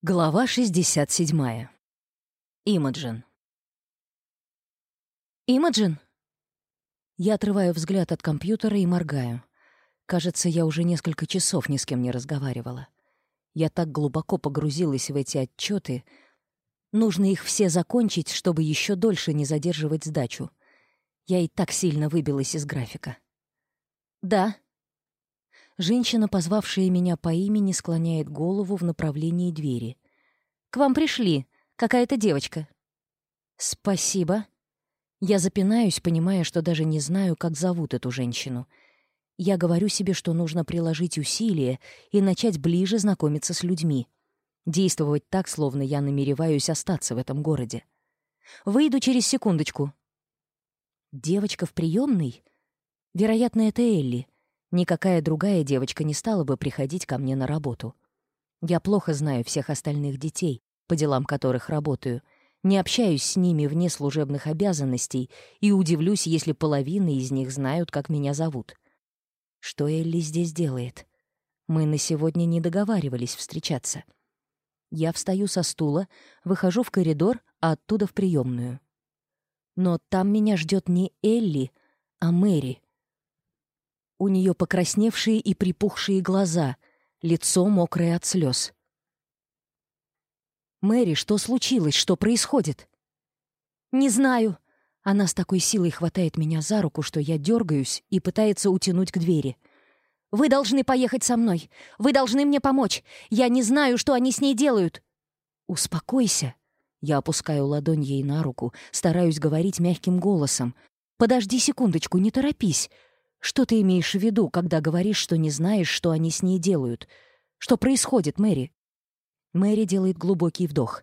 Глава 67. Имаджин. «Имаджин?» Я отрываю взгляд от компьютера и моргаю. Кажется, я уже несколько часов ни с кем не разговаривала. Я так глубоко погрузилась в эти отчеты. Нужно их все закончить, чтобы еще дольше не задерживать сдачу. Я и так сильно выбилась из графика. «Да», Женщина, позвавшая меня по имени, склоняет голову в направлении двери. «К вам пришли. Какая-то девочка». «Спасибо». Я запинаюсь, понимая, что даже не знаю, как зовут эту женщину. Я говорю себе, что нужно приложить усилия и начать ближе знакомиться с людьми. Действовать так, словно я намереваюсь остаться в этом городе. Выйду через секундочку. Девочка в приемной? Вероятно, это Элли — Никакая другая девочка не стала бы приходить ко мне на работу. Я плохо знаю всех остальных детей, по делам которых работаю, не общаюсь с ними вне служебных обязанностей и удивлюсь, если половина из них знают, как меня зовут. Что Элли здесь делает? Мы на сегодня не договаривались встречаться. Я встаю со стула, выхожу в коридор, а оттуда в приемную. Но там меня ждет не Элли, а Мэри — у нее покрасневшие и припухшие глаза, лицо мокрое от слез. «Мэри, что случилось? Что происходит?» «Не знаю». Она с такой силой хватает меня за руку, что я дергаюсь и пытается утянуть к двери. «Вы должны поехать со мной. Вы должны мне помочь. Я не знаю, что они с ней делают». «Успокойся». Я опускаю ладонь ей на руку, стараюсь говорить мягким голосом. «Подожди секундочку, не торопись. Что ты имеешь в виду, когда говоришь, что не знаешь, что они с ней делают? Что происходит, Мэри?» Мэри делает глубокий вдох.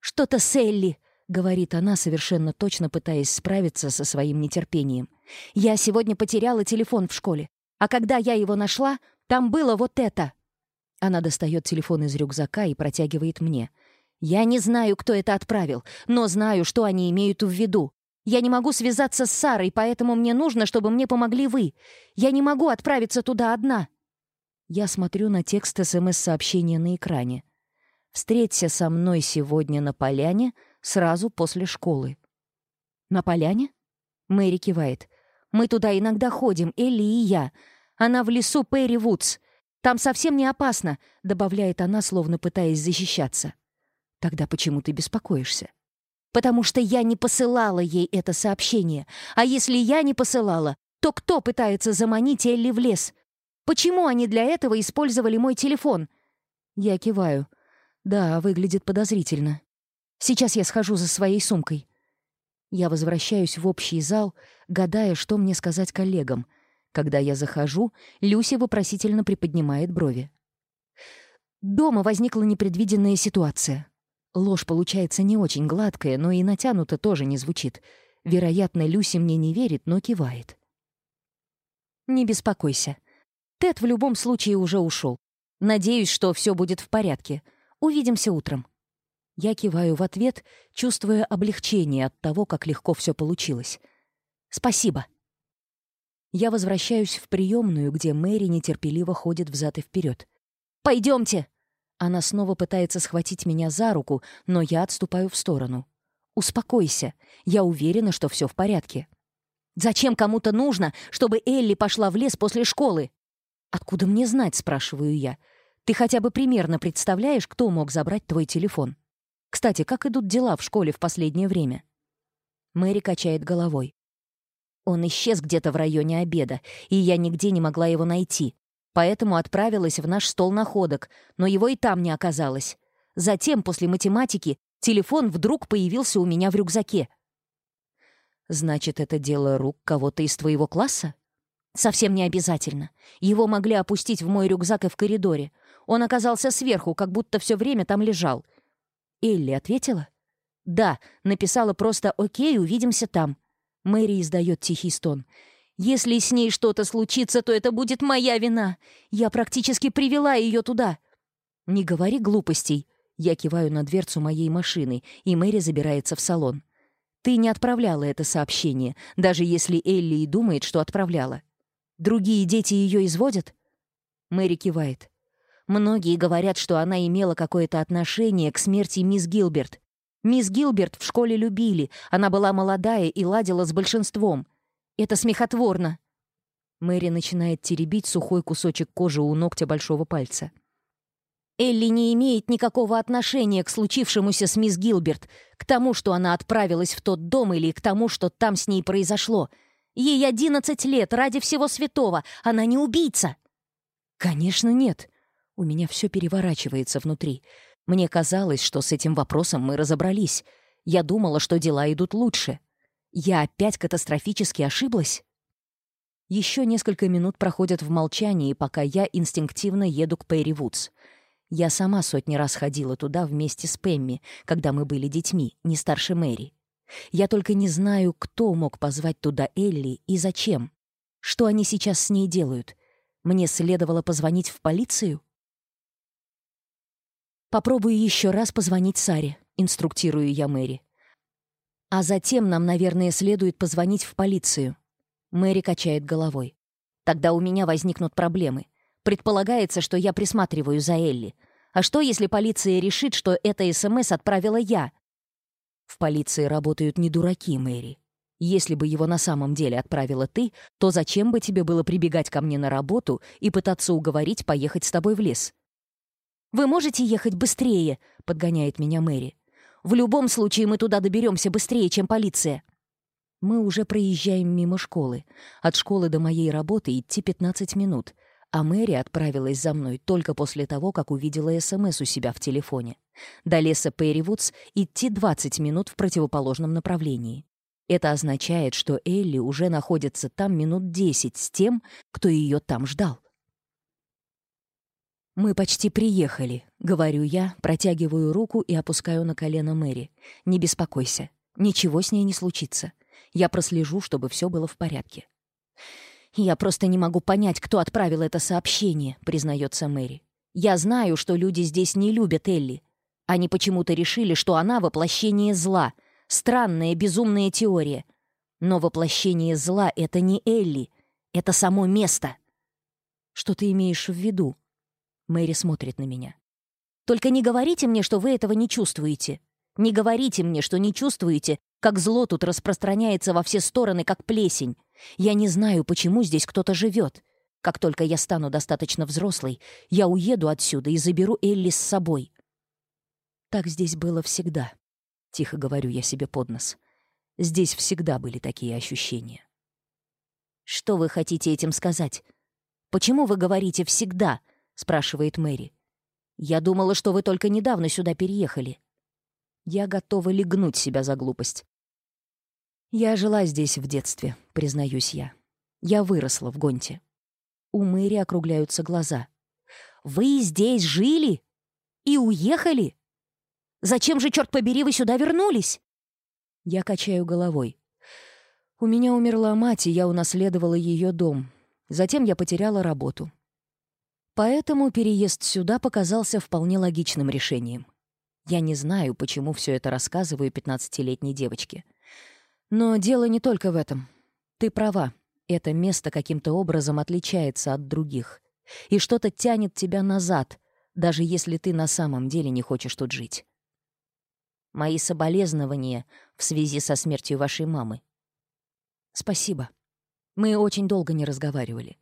«Что-то с Элли!» — говорит она, совершенно точно пытаясь справиться со своим нетерпением. «Я сегодня потеряла телефон в школе, а когда я его нашла, там было вот это!» Она достает телефон из рюкзака и протягивает мне. «Я не знаю, кто это отправил, но знаю, что они имеют в виду. Я не могу связаться с Сарой, поэтому мне нужно, чтобы мне помогли вы. Я не могу отправиться туда одна». Я смотрю на текст СМС-сообщения на экране. «Встреться со мной сегодня на поляне сразу после школы». «На поляне?» Мэри кивает. «Мы туда иногда ходим, Элли и я. Она в лесу Перри Вудс. Там совсем не опасно», — добавляет она, словно пытаясь защищаться. «Тогда почему ты беспокоишься?» потому что я не посылала ей это сообщение. А если я не посылала, то кто пытается заманить Элли в лес? Почему они для этого использовали мой телефон? Я киваю. Да, выглядит подозрительно. Сейчас я схожу за своей сумкой. Я возвращаюсь в общий зал, гадая, что мне сказать коллегам. Когда я захожу, Люси вопросительно приподнимает брови. Дома возникла непредвиденная ситуация. Ложь получается не очень гладкая, но и натянуто тоже не звучит. Вероятно, Люси мне не верит, но кивает. «Не беспокойся. Тед в любом случае уже ушел. Надеюсь, что все будет в порядке. Увидимся утром». Я киваю в ответ, чувствуя облегчение от того, как легко все получилось. «Спасибо». Я возвращаюсь в приемную, где Мэри нетерпеливо ходит взад и вперед. «Пойдемте!» Она снова пытается схватить меня за руку, но я отступаю в сторону. «Успокойся. Я уверена, что все в порядке». «Зачем кому-то нужно, чтобы Элли пошла в лес после школы?» «Откуда мне знать?» — спрашиваю я. «Ты хотя бы примерно представляешь, кто мог забрать твой телефон? Кстати, как идут дела в школе в последнее время?» Мэри качает головой. «Он исчез где-то в районе обеда, и я нигде не могла его найти поэтому отправилась в наш стол находок, но его и там не оказалось. Затем, после математики, телефон вдруг появился у меня в рюкзаке. «Значит, это дело рук кого-то из твоего класса?» «Совсем не обязательно. Его могли опустить в мой рюкзак и в коридоре. Он оказался сверху, как будто все время там лежал». Элли ответила? «Да», написала просто «Окей, увидимся там». Мэри издает тихий стон. Если с ней что-то случится, то это будет моя вина. Я практически привела ее туда». «Не говори глупостей». Я киваю на дверцу моей машины, и Мэри забирается в салон. «Ты не отправляла это сообщение, даже если Элли и думает, что отправляла. Другие дети ее изводят?» Мэри кивает. Многие говорят, что она имела какое-то отношение к смерти мисс Гилберт. Мисс Гилберт в школе любили, она была молодая и ладила с большинством. Это смехотворно!» Мэри начинает теребить сухой кусочек кожи у ногтя большого пальца. «Элли не имеет никакого отношения к случившемуся с мисс Гилберт, к тому, что она отправилась в тот дом или к тому, что там с ней произошло. Ей одиннадцать лет, ради всего святого, она не убийца!» «Конечно, нет. У меня все переворачивается внутри. Мне казалось, что с этим вопросом мы разобрались. Я думала, что дела идут лучше. Я опять катастрофически ошиблась? Еще несколько минут проходят в молчании, пока я инстинктивно еду к Перри Вудс. Я сама сотни раз ходила туда вместе с Пэмми, когда мы были детьми, не старше Мэри. Я только не знаю, кто мог позвать туда Элли и зачем. Что они сейчас с ней делают? Мне следовало позвонить в полицию? Попробую еще раз позвонить Саре, инструктирую я Мэри. А затем нам, наверное, следует позвонить в полицию. Мэри качает головой. Тогда у меня возникнут проблемы. Предполагается, что я присматриваю за Элли. А что, если полиция решит, что это СМС отправила я? В полиции работают не дураки, Мэри. Если бы его на самом деле отправила ты, то зачем бы тебе было прибегать ко мне на работу и пытаться уговорить поехать с тобой в лес? «Вы можете ехать быстрее», — подгоняет меня Мэри. В любом случае мы туда доберемся быстрее, чем полиция. Мы уже проезжаем мимо школы. От школы до моей работы идти 15 минут. А Мэри отправилась за мной только после того, как увидела СМС у себя в телефоне. До леса Перривудс идти 20 минут в противоположном направлении. Это означает, что Элли уже находится там минут 10 с тем, кто ее там ждал. «Мы почти приехали», — говорю я, протягиваю руку и опускаю на колено Мэри. «Не беспокойся. Ничего с ней не случится. Я прослежу, чтобы все было в порядке». «Я просто не могу понять, кто отправил это сообщение», — признается Мэри. «Я знаю, что люди здесь не любят Элли. Они почему-то решили, что она воплощение зла. Странная, безумная теория. Но воплощение зла — это не Элли. Это само место». «Что ты имеешь в виду?» Мэри смотрит на меня. «Только не говорите мне, что вы этого не чувствуете. Не говорите мне, что не чувствуете, как зло тут распространяется во все стороны, как плесень. Я не знаю, почему здесь кто-то живет. Как только я стану достаточно взрослой, я уеду отсюда и заберу Элли с собой». «Так здесь было всегда», — тихо говорю я себе под нос. «Здесь всегда были такие ощущения». «Что вы хотите этим сказать? Почему вы говорите «всегда»?» — спрашивает Мэри. «Я думала, что вы только недавно сюда переехали». Я готова легнуть себя за глупость. «Я жила здесь в детстве», — признаюсь я. «Я выросла в Гонте». У Мэри округляются глаза. «Вы здесь жили? И уехали? Зачем же, черт побери, вы сюда вернулись?» Я качаю головой. У меня умерла мать, и я унаследовала ее дом. Затем я потеряла работу. Поэтому переезд сюда показался вполне логичным решением. Я не знаю, почему все это рассказываю 15-летней девочке. Но дело не только в этом. Ты права, это место каким-то образом отличается от других. И что-то тянет тебя назад, даже если ты на самом деле не хочешь тут жить. Мои соболезнования в связи со смертью вашей мамы. Спасибо. Мы очень долго не разговаривали.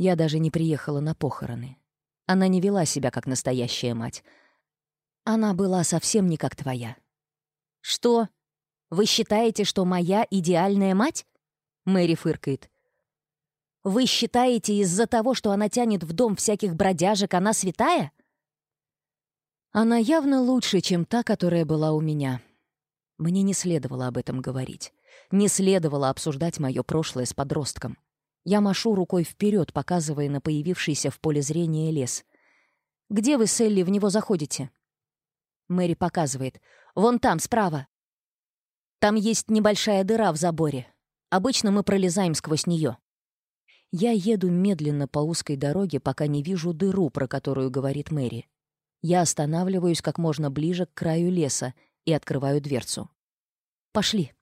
Я даже не приехала на похороны. Она не вела себя как настоящая мать. Она была совсем не как твоя. «Что? Вы считаете, что моя идеальная мать?» Мэри фыркает. «Вы считаете, из-за того, что она тянет в дом всяких бродяжек, она святая?» «Она явно лучше, чем та, которая была у меня. Мне не следовало об этом говорить. Не следовало обсуждать мое прошлое с подростком. Я машу рукой вперед, показывая на появившийся в поле зрения лес. «Где вы с в него заходите?» Мэри показывает. «Вон там, справа. Там есть небольшая дыра в заборе. Обычно мы пролезаем сквозь нее. Я еду медленно по узкой дороге, пока не вижу дыру, про которую говорит Мэри. Я останавливаюсь как можно ближе к краю леса и открываю дверцу. «Пошли».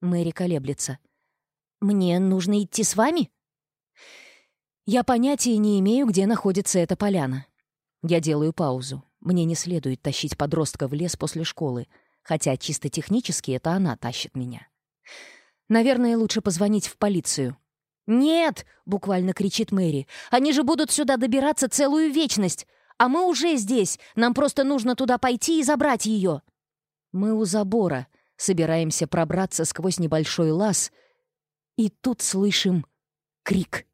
Мэри колеблется. «Мне нужно идти с вами?» Я понятия не имею, где находится эта поляна. Я делаю паузу. Мне не следует тащить подростка в лес после школы, хотя чисто технически это она тащит меня. Наверное, лучше позвонить в полицию. «Нет!» — буквально кричит Мэри. «Они же будут сюда добираться целую вечность! А мы уже здесь! Нам просто нужно туда пойти и забрать ее!» Мы у забора. Собираемся пробраться сквозь небольшой лаз — и тут слышим крик.